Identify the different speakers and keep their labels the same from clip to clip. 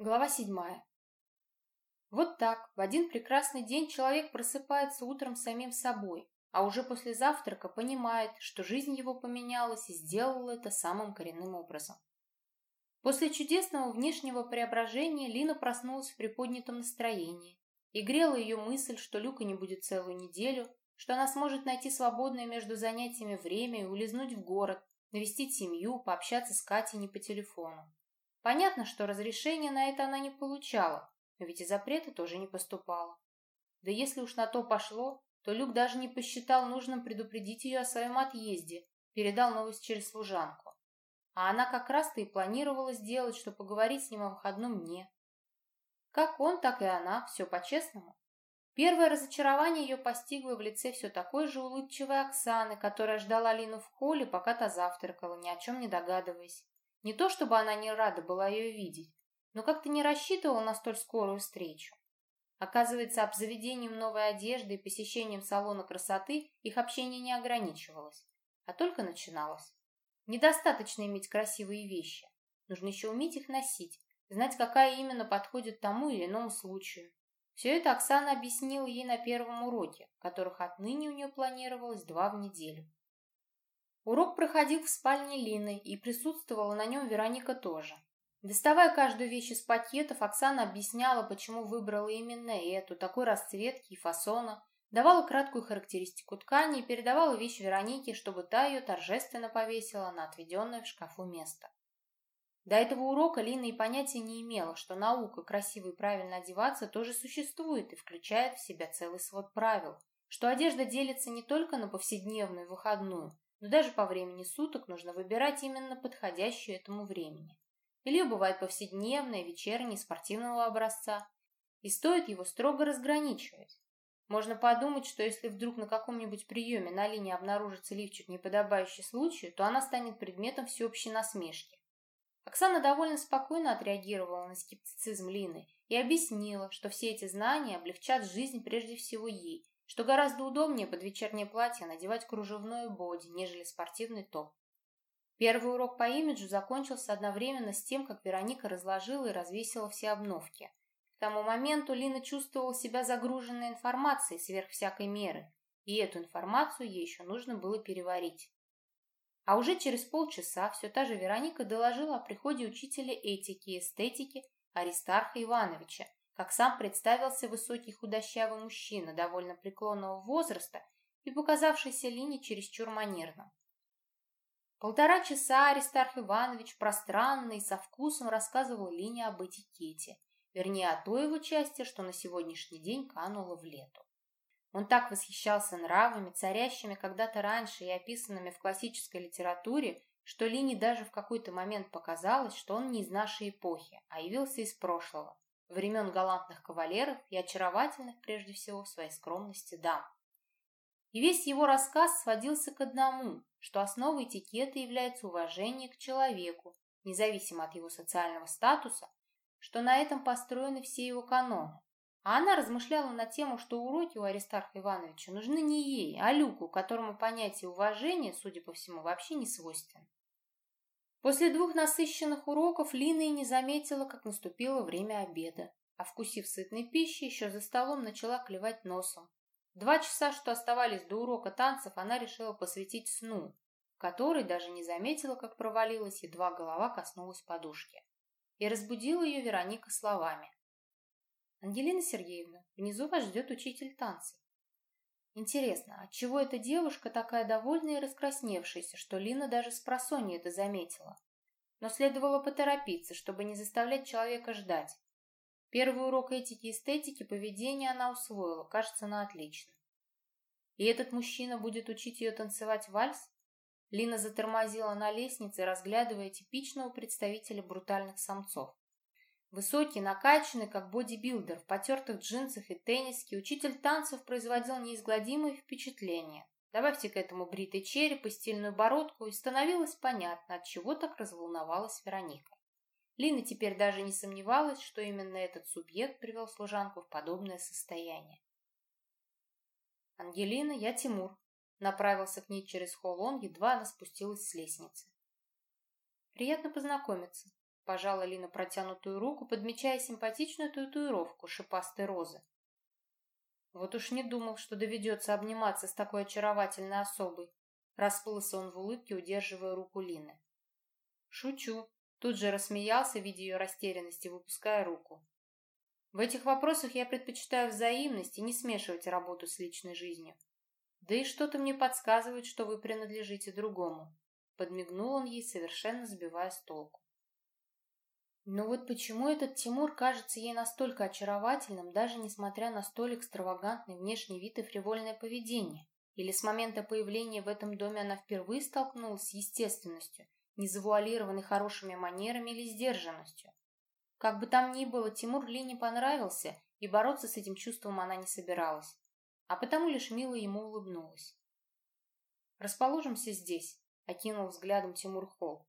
Speaker 1: Глава седьмая. Вот так, в один прекрасный день человек просыпается утром самим собой, а уже после завтрака понимает, что жизнь его поменялась и сделала это самым коренным образом. После чудесного внешнего преображения Лина проснулась в приподнятом настроении, и грела ее мысль, что Люка не будет целую неделю, что она сможет найти свободное между занятиями время и улизнуть в город, навестить семью, пообщаться с Катей не по телефону. Понятно, что разрешения на это она не получала, но ведь и запрета тоже не поступало. Да если уж на то пошло, то Люк даже не посчитал нужным предупредить ее о своем отъезде, передал новость через служанку. А она как раз-то и планировала сделать, что поговорить с ним о выходном дне. Как он, так и она, все по-честному. Первое разочарование ее постигло в лице все такой же улыбчивой Оксаны, которая ждала Лину в холле, пока та завтракала, ни о чем не догадываясь. Не то чтобы она не рада была ее видеть, но как-то не рассчитывала на столь скорую встречу. Оказывается, обзаведением новой одежды и посещением салона красоты их общение не ограничивалось, а только начиналось. Недостаточно иметь красивые вещи. Нужно еще уметь их носить, знать, какая именно подходит тому или иному случаю. Все это Оксана объяснила ей на первом уроке, которых отныне у нее планировалось два в неделю. Урок проходил в спальне Лины, и присутствовала на нем Вероника тоже. Доставая каждую вещь из пакетов, Оксана объясняла, почему выбрала именно эту, такой расцветки и фасона, давала краткую характеристику ткани и передавала вещь Веронике, чтобы та ее торжественно повесила на отведенное в шкафу место. До этого урока Лина и понятия не имела, что наука красиво и правильно одеваться тоже существует и включает в себя целый свод правил, что одежда делится не только на повседневную и выходную, но даже по времени суток нужно выбирать именно подходящую этому времени. Белье бывает повседневное, вечернее, спортивного образца, и стоит его строго разграничивать. Можно подумать, что если вдруг на каком-нибудь приеме на линии обнаружится лифчик, не подобающий случаю, то она станет предметом всеобщей насмешки. Оксана довольно спокойно отреагировала на скептицизм Лины и объяснила, что все эти знания облегчат жизнь прежде всего ей, что гораздо удобнее под вечернее платье надевать кружевное боди, нежели спортивный топ. Первый урок по имиджу закончился одновременно с тем, как Вероника разложила и развесила все обновки. К тому моменту Лина чувствовала себя загруженной информацией сверх всякой меры, и эту информацию ей еще нужно было переварить. А уже через полчаса все та же Вероника доложила о приходе учителя этики и эстетики Аристарха Ивановича, как сам представился высокий худощавый мужчина довольно преклонного возраста и показавшийся Лине чересчур манерным. Полтора часа Аристарх Иванович пространно и со вкусом рассказывал Лине об этикете, вернее, о той его части, что на сегодняшний день кануло в лету. Он так восхищался нравами, царящими когда-то раньше и описанными в классической литературе, что Лине даже в какой-то момент показалось, что он не из нашей эпохи, а явился из прошлого времен галантных кавалеров и очаровательных прежде всего в своей скромности дам. И весь его рассказ сводился к одному, что основой этикета является уважение к человеку, независимо от его социального статуса, что на этом построены все его каноны. А она размышляла на тему, что уроки у Аристарха Ивановича нужны не ей, а Люку, которому понятие уважения, судя по всему, вообще не свойственно. После двух насыщенных уроков Лина и не заметила, как наступило время обеда, а вкусив сытной пищи, еще за столом начала клевать носом. Два часа, что оставались до урока танцев, она решила посвятить сну, который даже не заметила, как провалилась, едва голова коснулась подушки. И разбудила ее Вероника словами. «Ангелина Сергеевна, внизу вас ждет учитель танцев. Интересно, отчего эта девушка такая довольная и раскрасневшаяся, что Лина даже с просонья это заметила? Но следовало поторопиться, чтобы не заставлять человека ждать. Первый урок этики и эстетики поведения она усвоила, кажется, на отлично. И этот мужчина будет учить ее танцевать вальс? Лина затормозила на лестнице, разглядывая типичного представителя брутальных самцов. Высокий, накачанный, как бодибилдер, в потертых джинсах и тенниске, учитель танцев производил неизгладимое впечатление. Добавьте к этому бритый череп и стильную бородку, и становилось понятно, от чего так разволновалась Вероника. Лина теперь даже не сомневалась, что именно этот субъект привел служанку в подобное состояние. «Ангелина, я Тимур», — направился к ней через холл он, едва она спустилась с лестницы. «Приятно познакомиться», Пожала Лина протянутую руку, подмечая симпатичную татуировку шипастой розы. Вот уж не думал, что доведется обниматься с такой очаровательной особой. Расплылся он в улыбке, удерживая руку Лины. Шучу. Тут же рассмеялся, видя ее растерянность и выпуская руку. В этих вопросах я предпочитаю взаимность и не смешивать работу с личной жизнью. Да и что-то мне подсказывает, что вы принадлежите другому. Подмигнул он ей, совершенно сбивая с толку. Но вот почему этот Тимур кажется ей настолько очаровательным, даже несмотря на столь экстравагантный внешний вид и фривольное поведение? Или с момента появления в этом доме она впервые столкнулась с естественностью, не завуалированной хорошими манерами или сдержанностью? Как бы там ни было, Тимур Лине понравился, и бороться с этим чувством она не собиралась. А потому лишь мило ему улыбнулась. «Расположимся здесь», — окинул взглядом Тимур холл.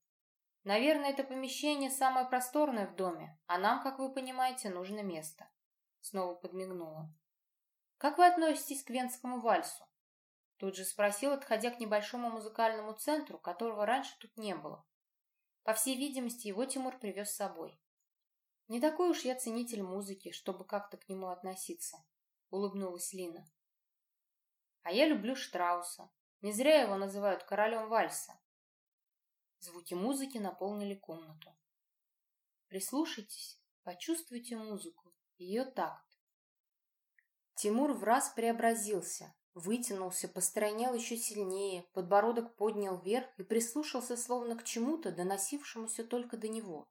Speaker 1: Наверное, это помещение самое просторное в доме, а нам, как вы понимаете, нужно место. Снова подмигнула. Как вы относитесь к венскому вальсу? Тут же спросил, отходя к небольшому музыкальному центру, которого раньше тут не было. По всей видимости, его Тимур привез с собой. Не такой уж я ценитель музыки, чтобы как-то к нему относиться, улыбнулась Лина. А я люблю Штрауса. Не зря его называют королем вальса. Звуки музыки наполнили комнату. Прислушайтесь, почувствуйте музыку, ее такт. Тимур в раз преобразился, вытянулся, постройнел еще сильнее, подбородок поднял вверх и прислушался словно к чему-то, доносившемуся только до него.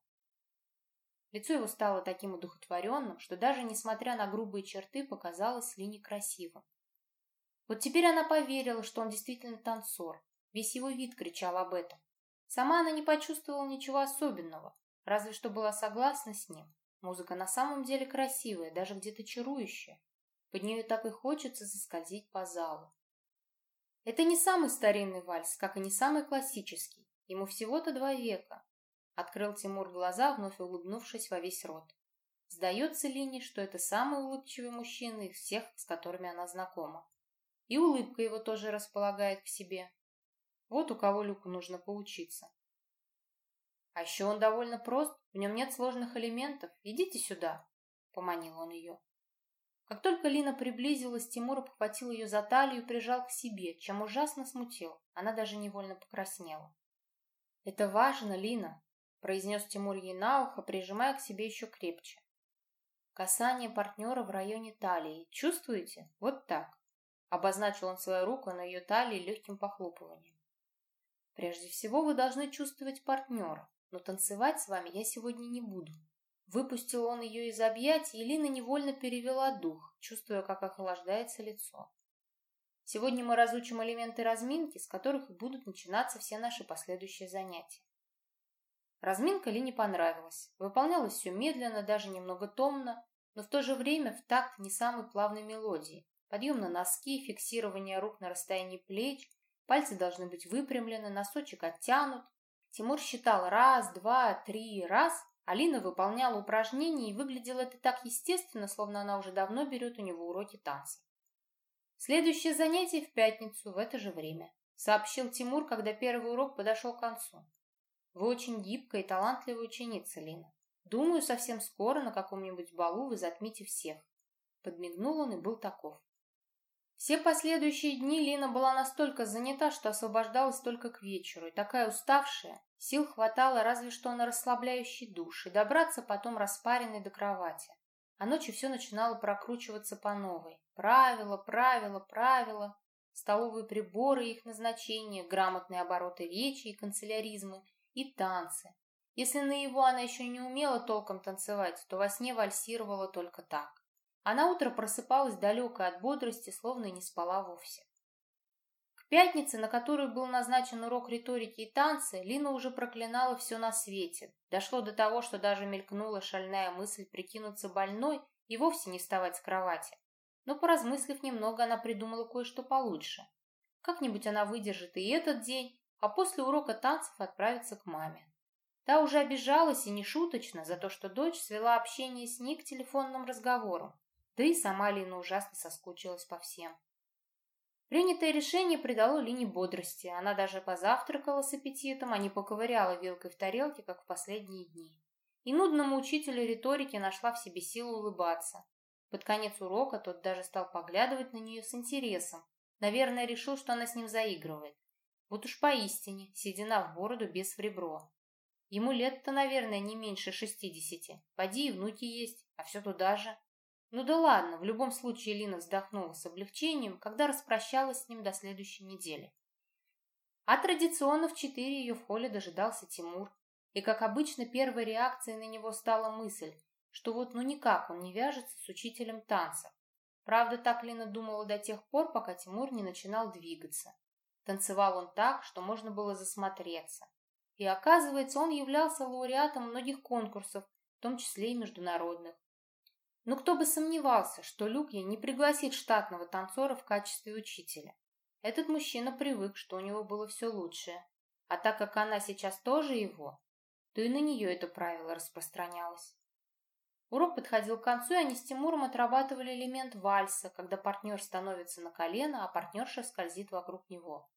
Speaker 1: Лицо его стало таким удухотворенным, что даже несмотря на грубые черты, показалось Лине красивым. Вот теперь она поверила, что он действительно танцор. Весь его вид кричал об этом. Сама она не почувствовала ничего особенного, разве что была согласна с ним. Музыка на самом деле красивая, даже где-то чарующая. Под нее так и хочется заскользить по залу. Это не самый старинный вальс, как и не самый классический. Ему всего-то два века. Открыл Тимур глаза, вновь улыбнувшись во весь рот. Сдается Лине, что это самый улыбчивый мужчина из всех, с которыми она знакома. И улыбка его тоже располагает к себе. Вот у кого Люку нужно поучиться. А еще он довольно прост, в нем нет сложных элементов. Идите сюда, поманил он ее. Как только Лина приблизилась, Тимур обхватил ее за талию и прижал к себе, чем ужасно смутил. Она даже невольно покраснела. «Это важно, Лина», — произнес Тимур ей на ухо, прижимая к себе еще крепче. «Касание партнера в районе талии. Чувствуете? Вот так». Обозначил он свою руку на ее талии легким похлопыванием. Прежде всего вы должны чувствовать партнера, но танцевать с вами я сегодня не буду. Выпустил он ее из объятий, и Лина невольно перевела дух, чувствуя, как охлаждается лицо. Сегодня мы разучим элементы разминки, с которых и будут начинаться все наши последующие занятия. Разминка Лине понравилась. Выполнялась все медленно, даже немного томно, но в то же время в такт не самой плавной мелодии. Подъем на носки, фиксирование рук на расстоянии плеч, Пальцы должны быть выпрямлены, носочек оттянут. Тимур считал раз, два, три, раз. Алина выполняла упражнения, и выглядело это так естественно, словно она уже давно берет у него уроки танца. Следующее занятие в пятницу в это же время, сообщил Тимур, когда первый урок подошел к концу. Вы очень гибкая и талантливая ученица, Лина. Думаю, совсем скоро на каком-нибудь балу вы затмите всех. Подмигнул он и был таков. Все последующие дни Лина была настолько занята, что освобождалась только к вечеру, и такая уставшая, сил хватало разве что на расслабляющий душ и добраться потом распаренной до кровати. А ночью все начинало прокручиваться по новой. Правила, правила, правила, столовые приборы и их назначение, грамотные обороты речи и канцеляризмы, и танцы. Если на его она еще не умела толком танцевать, то во сне вальсировала только так. А на утро просыпалась далекая от бодрости, словно не спала вовсе. К пятнице, на которую был назначен урок риторики и танцы, Лина уже проклинала все на свете. Дошло до того, что даже мелькнула шальная мысль прикинуться больной и вовсе не вставать с кровати. Но, поразмыслив немного, она придумала кое-что получше. Как-нибудь она выдержит и этот день, а после урока танцев отправится к маме. Та уже обижалась и не шуточно за то, что дочь свела общение с ней к телефонным разговорам. Да и сама Лина ужасно соскучилась по всем. Принятое решение придало Лине бодрости. Она даже позавтракала с аппетитом, а не поковыряла вилкой в тарелке, как в последние дни. и нудному учителю риторики нашла в себе силу улыбаться. Под конец урока тот даже стал поглядывать на нее с интересом. Наверное, решил, что она с ним заигрывает. Вот уж поистине, седина в бороду без в ребро. Ему лет-то, наверное, не меньше шестидесяти. Поди и внуки есть, а все туда же. Ну да ладно, в любом случае Лина вздохнула с облегчением, когда распрощалась с ним до следующей недели. А традиционно в четыре ее в холле дожидался Тимур. И, как обычно, первой реакцией на него стала мысль, что вот ну никак он не вяжется с учителем танцев. Правда, так Лина думала до тех пор, пока Тимур не начинал двигаться. Танцевал он так, что можно было засмотреться. И оказывается, он являлся лауреатом многих конкурсов, в том числе и международных. Но кто бы сомневался, что Люкья не пригласит штатного танцора в качестве учителя. Этот мужчина привык, что у него было все лучшее. А так как она сейчас тоже его, то и на нее это правило распространялось. Урок подходил к концу, и они с Тимуром отрабатывали элемент вальса, когда партнер становится на колено, а партнерша скользит вокруг него.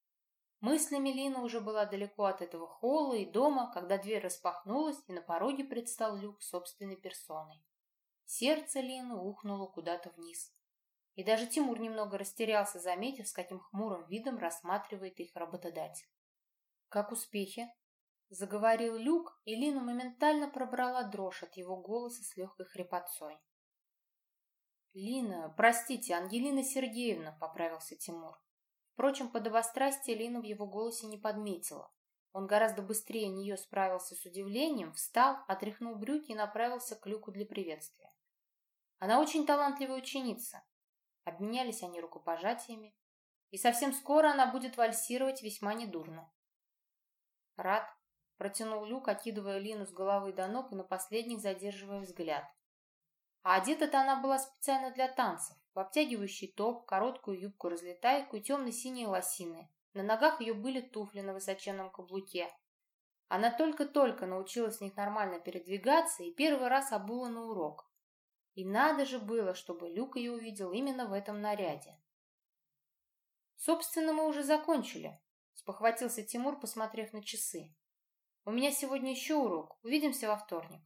Speaker 1: Мыслями Лина уже была далеко от этого холла и дома, когда дверь распахнулась, и на пороге предстал Люк собственной персоной. Сердце Лины ухнуло куда-то вниз. И даже Тимур немного растерялся, заметив, с каким хмурым видом рассматривает их работодатель. «Как успехи?» — заговорил Люк, и Лина моментально пробрала дрожь от его голоса с легкой хрипотцой. «Лина, простите, Ангелина Сергеевна», — поправился Тимур. Впрочем, подобострастие Лина в его голосе не подметила. Он гораздо быстрее нее справился с удивлением, встал, отряхнул брюки и направился к Люку для приветствия. Она очень талантливая ученица. Обменялись они рукопожатиями. И совсем скоро она будет вальсировать весьма недурно. Рад, протянул Люк, окидывая Лину с головы до ног и на последних задерживая взгляд. А одета-то она была специально для танцев, в обтягивающий топ, короткую юбку-разлетайку и темно-синие лосины. На ногах ее были туфли на высоченном каблуке. Она только-только научилась в них нормально передвигаться и первый раз обула на урок. И надо же было, чтобы Люк ее увидел именно в этом наряде. «Собственно, мы уже закончили», — спохватился Тимур, посмотрев на часы. «У меня сегодня еще урок. Увидимся во вторник».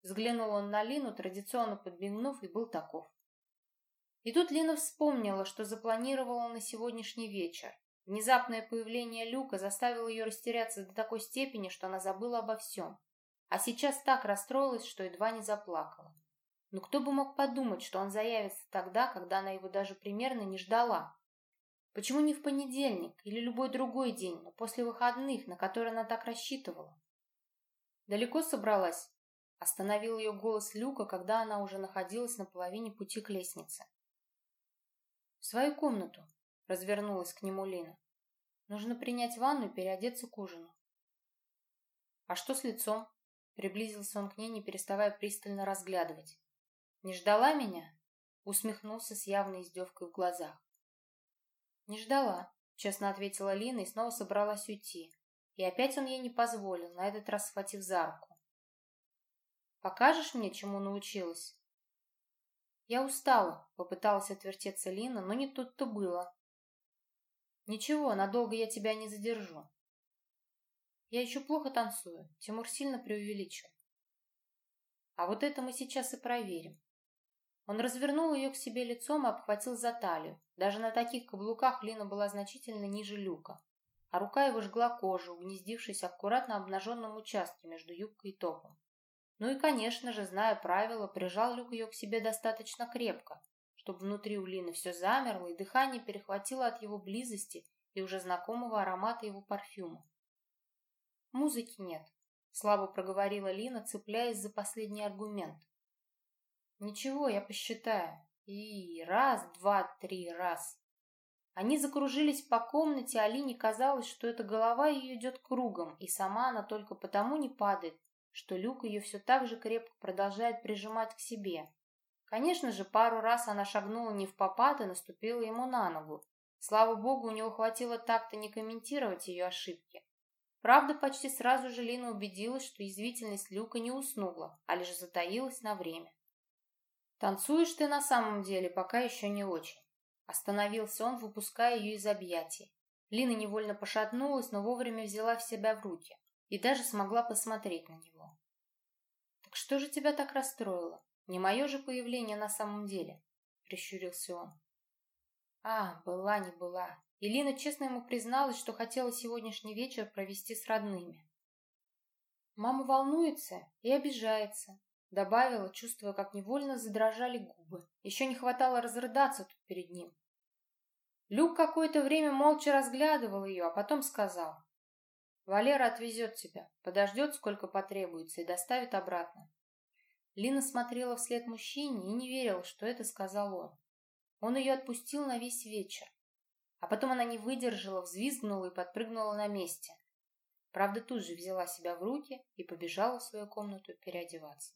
Speaker 1: Взглянул он на Лину, традиционно подмигнув, и был таков. И тут Лина вспомнила, что запланировала на сегодняшний вечер. Внезапное появление Люка заставило ее растеряться до такой степени, что она забыла обо всем. А сейчас так расстроилась, что едва не заплакала. Но кто бы мог подумать, что он заявится тогда, когда она его даже примерно не ждала? Почему не в понедельник или любой другой день, но после выходных, на которые она так рассчитывала? Далеко собралась? Остановил ее голос Люка, когда она уже находилась на половине пути к лестнице. В свою комнату, развернулась к нему Лина. Нужно принять ванну и переодеться к ужину. А что с лицом? Приблизился он к ней, не переставая пристально разглядывать. «Не ждала меня?» Усмехнулся с явной издевкой в глазах. «Не ждала», — честно ответила Лина и снова собралась уйти. И опять он ей не позволил, на этот раз схватив за руку. «Покажешь мне, чему научилась?» «Я устала», — попыталась отвертеться Лина, но не тут-то было. «Ничего, надолго я тебя не задержу». «Я еще плохо танцую», — Тимур сильно преувеличил. «А вот это мы сейчас и проверим. Он развернул ее к себе лицом и обхватил за талию. Даже на таких каблуках Лина была значительно ниже люка, а рука его жгла кожу, угнездившись аккуратно обнаженном участке между юбкой и топом. Ну и, конечно же, зная правила, прижал люк ее к себе достаточно крепко, чтобы внутри у Лины все замерло и дыхание перехватило от его близости и уже знакомого аромата его парфюма. «Музыки нет», — слабо проговорила Лина, цепляясь за последний аргумент. Ничего, я посчитаю. И раз, два, три, раз. Они закружились по комнате, Алине казалось, что эта голова ее идет кругом, и сама она только потому не падает, что Люк ее все так же крепко продолжает прижимать к себе. Конечно же, пару раз она шагнула не в попад и наступила ему на ногу. Слава богу, у него хватило так-то не комментировать ее ошибки. Правда, почти сразу же Лина убедилась, что язвительность Люка не уснула, а лишь затаилась на время. Танцуешь ты на самом деле пока еще не очень. Остановился он, выпуская ее из объятий. Лина невольно пошатнулась, но вовремя взяла в себя в руки и даже смогла посмотреть на него. Так что же тебя так расстроило? Не мое же появление на самом деле, прищурился он. А, была не была. Илина честно ему призналась, что хотела сегодняшний вечер провести с родными. Мама волнуется и обижается, добавила, чувствуя, как невольно задрожали губы. Еще не хватало разрыдаться тут перед ним. Люк какое-то время молча разглядывал ее, а потом сказал. «Валера отвезет тебя, подождет, сколько потребуется, и доставит обратно». Лина смотрела вслед мужчине и не верила, что это сказал он. Он ее отпустил на весь вечер. А потом она не выдержала, взвизгнула и подпрыгнула на месте. Правда, тут же взяла себя в руки и побежала в свою комнату переодеваться.